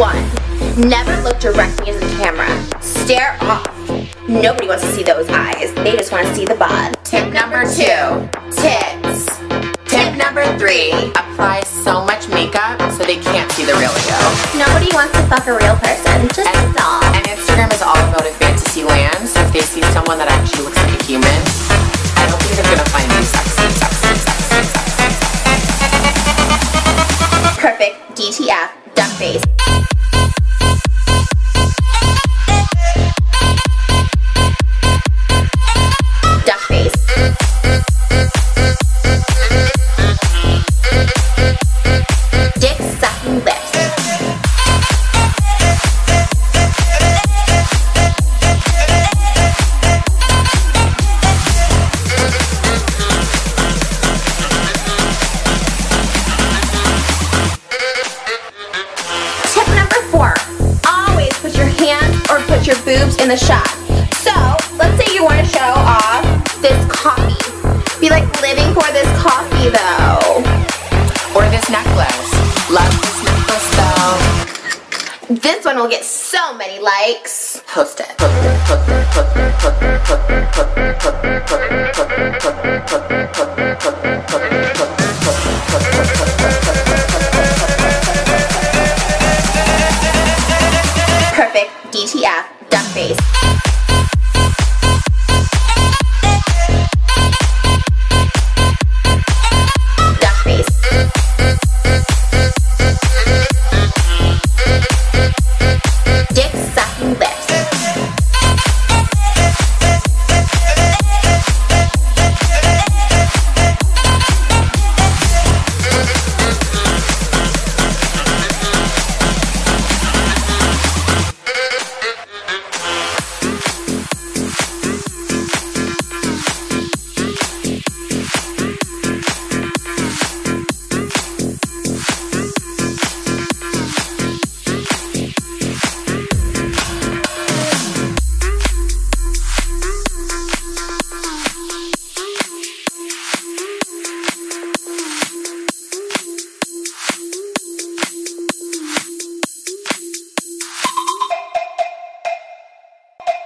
one, never look directly into the camera. Stare off. Nobody wants to see those eyes. They just want to see the bod. Tip number two, Tits. Tip number three, apply so much makeup so they can't see the real you. Nobody wants to fuck a real person. Just And, stop. and Instagram is all about a fantasy land, so if they see someone that actually looks like a human, I don't think they're gonna find you sexy, sexy, sexy, sexy, sexy. Perfect. DTF that face. your boobs in the shot. So, let's say you want to show off this coffee. Be like living for this coffee though. Or this necklace. Love this necklace though. This one will get so many likes. Post it. Perfect DTF dumb bass.